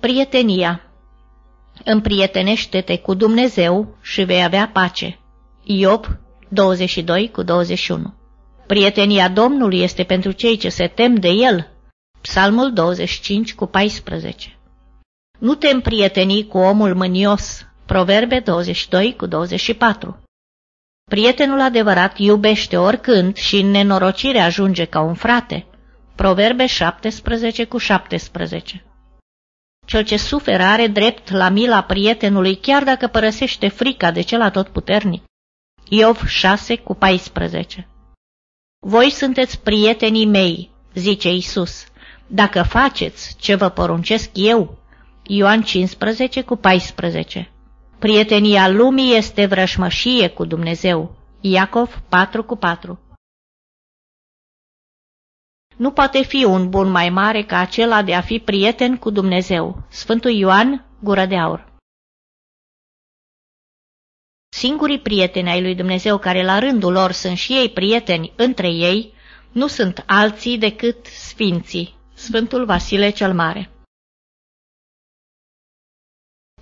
Prietenia Împrietenește-te cu Dumnezeu și vei avea pace. Iob 22 cu 21 Prietenia Domnului este pentru cei ce se tem de El. Psalmul 25 cu 14 Nu te împrieteni cu omul mânios. Proverbe 22 cu 24 Prietenul adevărat iubește oricând și în nenorocire ajunge ca un frate. Proverbe 17 cu 17 Cel ce suferă are drept la mila prietenului chiar dacă părăsește frica de cel atotputernic. Iov 6 cu 14 Voi sunteți prietenii mei, zice Isus, dacă faceți ce vă poruncesc eu. Ioan 15 cu 14 Prietenia lumii este vrășmășie cu Dumnezeu. Iacov 4 cu 4 Nu poate fi un bun mai mare ca acela de a fi prieten cu Dumnezeu. Sfântul Ioan, gură de aur. Singurii prieteni ai lui Dumnezeu care la rândul lor sunt și ei prieteni între ei, nu sunt alții decât sfinții, Sfântul Vasile cel Mare.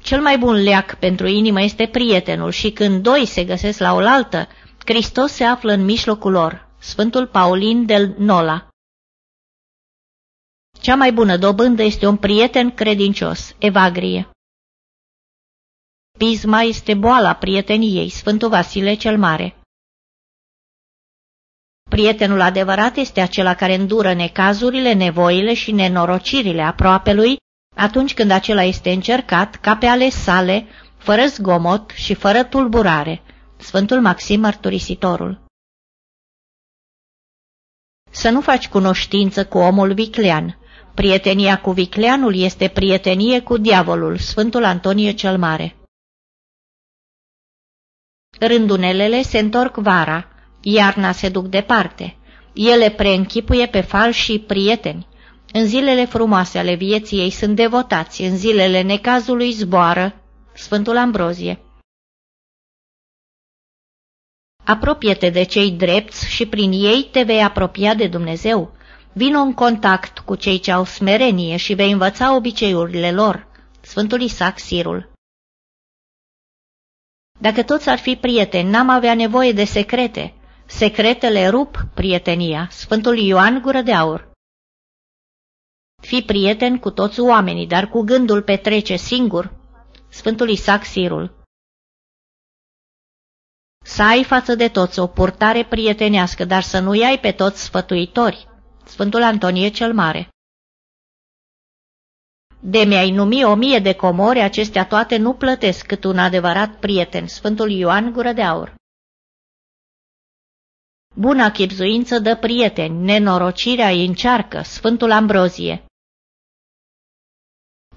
Cel mai bun leac pentru inimă este prietenul și când doi se găsesc la oaltă, Hristos se află în mijlocul lor. Sfântul Paulin del Nola Cea mai bună dobândă este un prieten credincios, Evagrie. Pisma este boala prieteniei, Sfântul Vasile cel Mare. Prietenul adevărat este acela care îndură necazurile, nevoile și nenorocirile aproapelui atunci când acela este încercat ca pe ale sale, fără zgomot și fără tulburare. Sfântul Maxim Mărturisitorul Să nu faci cunoștință cu omul viclean. Prietenia cu vicleanul este prietenie cu diavolul, Sfântul Antonie cel Mare. Rândunelele se întorc vara, iarna se duc departe. Ele preînchipuie pe falși prieteni. În zilele frumoase ale vieții ei sunt devotați, în zilele necazului zboară Sfântul Ambrozie. Apropie-te de cei drepți și prin ei te vei apropia de Dumnezeu. Vino în contact cu cei ce au smerenie și vei învăța obiceiurile lor. Sfântul Isaac Sirul Dacă toți ar fi prieteni, n-am avea nevoie de secrete. Secretele rup prietenia. Sfântul Ioan Gură de Aur Fii prieten cu toți oamenii, dar cu gândul petrece singur. Sfântul Isaac Sirul Să ai față de toți o purtare prietenească, dar să nu ai pe toți sfătuitori. Sfântul Antonie cel Mare De mi-ai numi o mie de comori, acestea toate nu plătesc cât un adevărat prieten. Sfântul Ioan Gură de Aur Buna chipzuință dă prieteni, nenorocirea îi încearcă, Sfântul Ambrozie.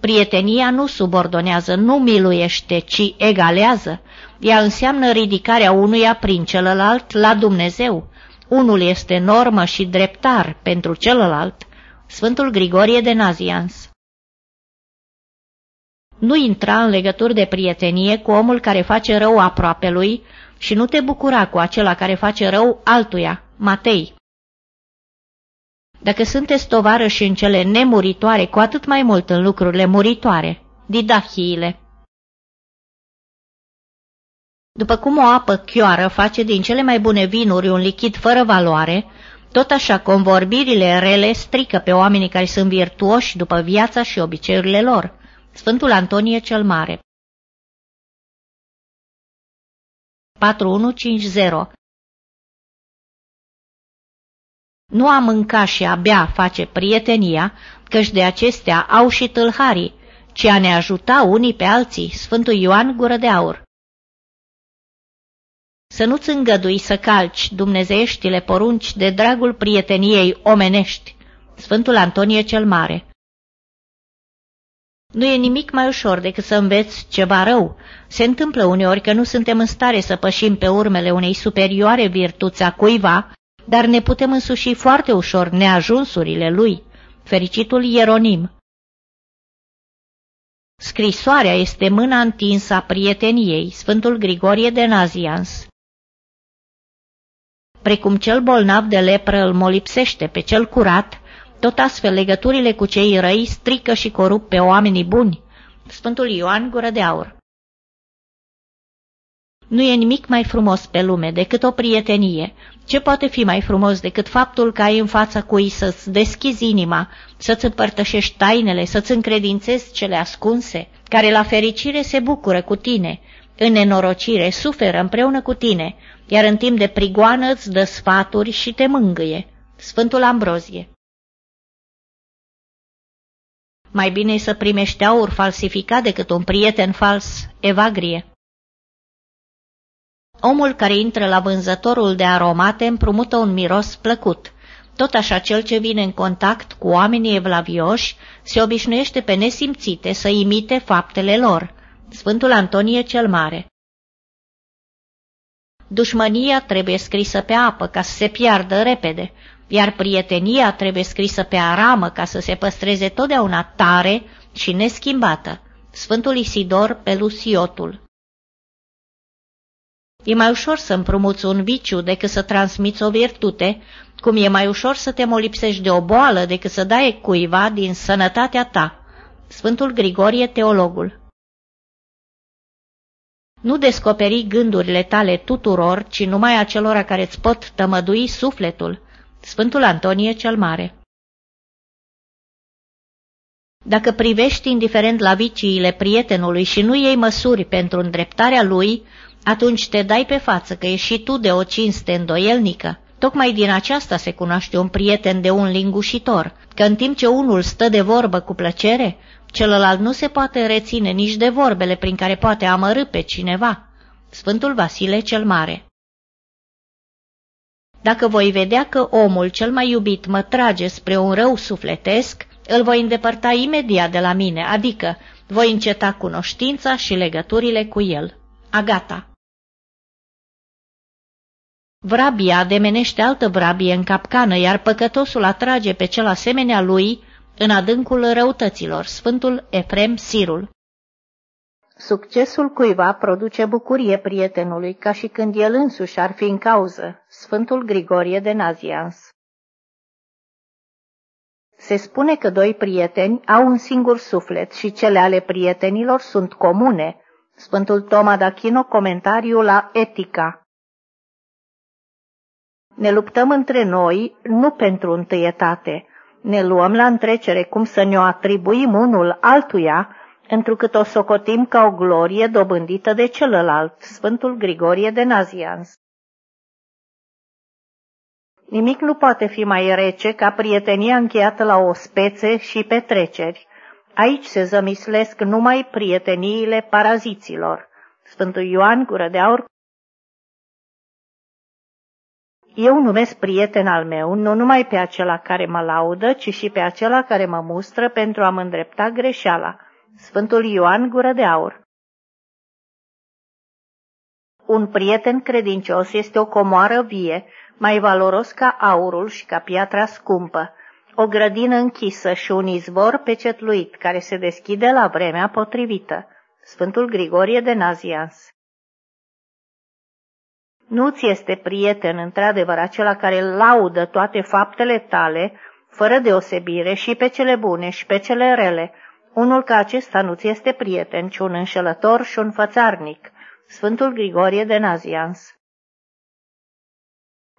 Prietenia nu subordonează, nu miluiește, ci egalează. Ea înseamnă ridicarea unuia prin celălalt la Dumnezeu. Unul este normă și dreptar pentru celălalt. Sfântul Grigorie de Nazians Nu intra în legături de prietenie cu omul care face rău aproapelui și nu te bucura cu acela care face rău altuia. Matei dacă sunteți tovarăși în cele nemuritoare, cu atât mai mult în lucrurile muritoare, didahiile. După cum o apă chioară face din cele mai bune vinuri un lichid fără valoare, tot așa convorbirile rele strică pe oamenii care sunt virtuoși după viața și obiceiurile lor. Sfântul Antonie cel Mare 4150 Nu a mânca și a bea face prietenia, căci de acestea au și tâlharii, ci a ne ajuta unii pe alții, Sfântul Ioan Gură de Aur. Să nu-ți îngădui să calci dumnezeieștile porunci de dragul prieteniei omenești, Sfântul Antonie cel Mare. Nu e nimic mai ușor decât să înveți ceva rău. Se întâmplă uneori că nu suntem în stare să pășim pe urmele unei superioare virtuți a cuiva dar ne putem însuși foarte ușor neajunsurile lui, fericitul Ieronim. Scrisoarea este mâna întinsă a prieteniei, Sfântul Grigorie de Nazians. Precum cel bolnav de lepră îl molipsește pe cel curat, Tot astfel, legăturile cu cei răi strică și corup pe oamenii buni. Sfântul Ioan Gură de Aur Nu e nimic mai frumos pe lume decât o prietenie. Ce poate fi mai frumos decât faptul că ai în fața cui să-ți deschizi inima, să-ți împărtășești tainele, să-ți încredințezi cele ascunse, care la fericire se bucură cu tine, în nenorocire suferă împreună cu tine, iar în timp de prigoană îți dă sfaturi și te mângâie. Sfântul Ambrozie Mai bine e să primești aur falsificat decât un prieten fals, evagrie. Omul care intră la vânzătorul de aromate împrumută un miros plăcut. Tot așa cel ce vine în contact cu oamenii evlavioși se obișnuiește pe nesimțite să imite faptele lor. Sfântul Antonie cel Mare Dușmănia trebuie scrisă pe apă ca să se piardă repede, iar prietenia trebuie scrisă pe aramă ca să se păstreze totdeauna tare și neschimbată. Sfântul Isidor Pelusiotul E mai ușor să împrumuți un viciu decât să transmiți o virtute, cum e mai ușor să te molipsești de o boală decât să dai cuiva din sănătatea ta. Sfântul Grigorie Teologul Nu descoperi gândurile tale tuturor, ci numai acelora care îți pot tămădui sufletul. Sfântul Antonie cel Mare Dacă privești indiferent la viciile prietenului și nu iei măsuri pentru îndreptarea lui, atunci te dai pe față că ești și tu de o cinste îndoielnică. Tocmai din aceasta se cunoaște un prieten de un lingușitor, că în timp ce unul stă de vorbă cu plăcere, celălalt nu se poate reține nici de vorbele prin care poate amărâ pe cineva. Sfântul Vasile cel Mare Dacă voi vedea că omul cel mai iubit mă trage spre un rău sufletesc, îl voi îndepărta imediat de la mine, adică voi înceta cunoștința și legăturile cu el. Agata Vrabia ademenește altă vrabie în capcană, iar păcătosul atrage pe cel asemenea lui în adâncul răutăților. Sfântul Efrem Sirul Succesul cuiva produce bucurie prietenului, ca și când el însuși ar fi în cauză. Sfântul Grigorie de Nazians Se spune că doi prieteni au un singur suflet și cele ale prietenilor sunt comune. Sfântul Toma d'Achino, comentariul la Etica ne luptăm între noi nu pentru întâietate. Ne luăm la întrecere cum să ne-o atribuim unul altuia, întrucât o socotim ca o glorie dobândită de celălalt, Sfântul Grigorie de Nazians. Nimic nu poate fi mai rece ca prietenia încheiată la o spețe și petreceri. Aici se zămislesc numai prieteniile paraziților. Sfântul Ioan Gură de Aur eu numesc prieten al meu nu numai pe acela care mă laudă, ci și pe acela care mă mustră pentru a-mi îndrepta greșeala. Sfântul Ioan Gură de Aur Un prieten credincios este o comoară vie, mai valoros ca aurul și ca piatra scumpă, o grădină închisă și un izvor pecetluit care se deschide la vremea potrivită. Sfântul Grigorie de Nazians nu ți este prieten într-adevăr acela care laudă toate faptele tale, fără deosebire și pe cele bune și pe cele rele. Unul ca acesta nu ți este prieten, ci un înșelător și un fățarnic. Sfântul Grigorie de Nazians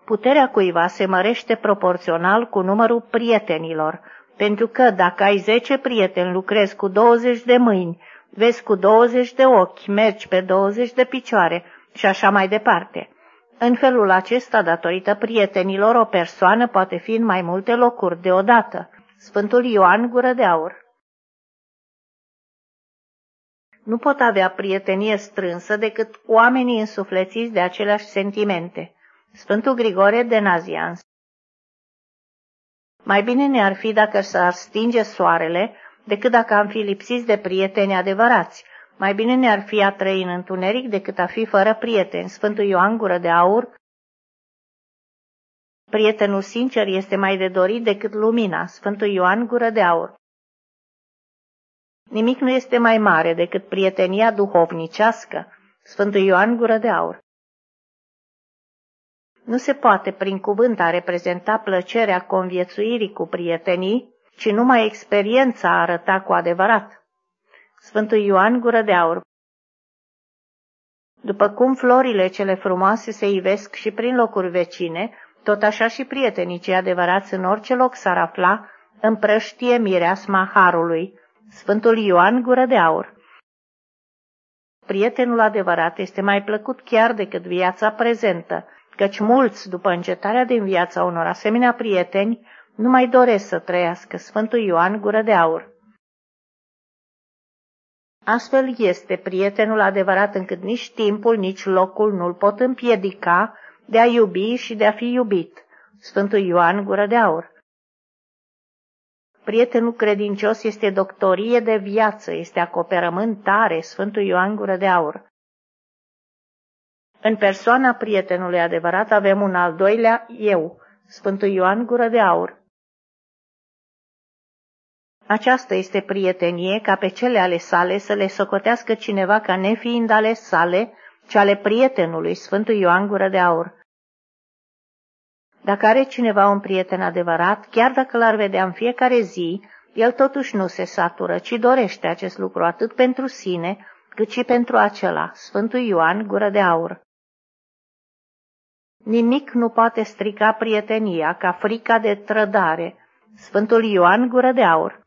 Puterea cuiva se mărește proporțional cu numărul prietenilor, pentru că dacă ai zece prieteni, lucrezi cu douăzeci de mâini, vezi cu douăzeci de ochi, mergi pe douăzeci de picioare și așa mai departe. În felul acesta, datorită prietenilor, o persoană poate fi în mai multe locuri deodată. Sfântul Ioan Gură de Aur Nu pot avea prietenie strânsă decât oamenii însuflețiți de aceleași sentimente. Sfântul Grigore de Nazians Mai bine ne-ar fi dacă s-ar stinge soarele decât dacă am fi lipsiți de prieteni adevărați, mai bine ne-ar fi a trăi în întuneric decât a fi fără prieteni. Sfântul Ioan Gură de Aur Prietenul sincer este mai de dorit decât lumina. Sfântul Ioan Gură de Aur Nimic nu este mai mare decât prietenia duhovnicească. Sfântul Ioan Gură de Aur Nu se poate prin cuvânt a reprezenta plăcerea conviețuirii cu prietenii, ci numai experiența a arăta cu adevărat. Sfântul Ioan Gură de Aur După cum florile cele frumoase se ivesc și prin locuri vecine, tot așa și prietenii cei adevărați în orice loc s-ar afla, împrăștie mireasma Harului. Sfântul Ioan Gură de Aur Prietenul adevărat este mai plăcut chiar decât viața prezentă, căci mulți, după încetarea din viața unor asemenea prieteni, nu mai doresc să trăiască Sfântul Ioan Gură de Aur. Astfel este prietenul adevărat încât nici timpul, nici locul nu-l pot împiedica de a iubi și de a fi iubit. Sfântul Ioan Gură de Aur. Prietenul credincios este doctorie de viață, este acoperământ tare, Sfântul Ioan Gură de Aur. În persoana prietenului adevărat avem un al doilea eu, Sfântul Ioan Gură de Aur. Aceasta este prietenie ca pe cele ale sale să le socotească cineva ca nefiind ale sale, ci ale prietenului Sfântul Ioan Gură de Aur. Dacă are cineva un prieten adevărat, chiar dacă l-ar vedea în fiecare zi, el totuși nu se satură, ci dorește acest lucru atât pentru sine, cât și pentru acela, Sfântul Ioan Gură de Aur. Nimic nu poate strica prietenia ca frica de trădare, Sfântul Ioan Gură de Aur.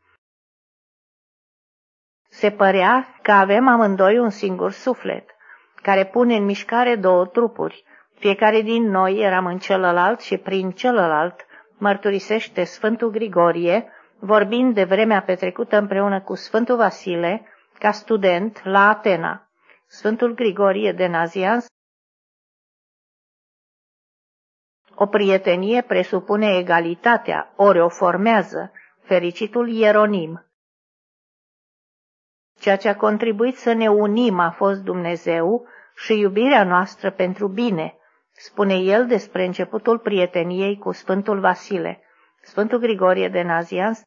Se părea că avem amândoi un singur suflet, care pune în mișcare două trupuri. Fiecare din noi eram în celălalt și prin celălalt mărturisește Sfântul Grigorie, vorbind de vremea petrecută împreună cu Sfântul Vasile, ca student la Atena. Sfântul Grigorie de Nazian O prietenie presupune egalitatea, ori o formează, fericitul Ieronim. Ceea ce a contribuit să ne unim a fost Dumnezeu și iubirea noastră pentru bine, spune el despre începutul prieteniei cu Sfântul Vasile. Sfântul Grigorie de Nazianz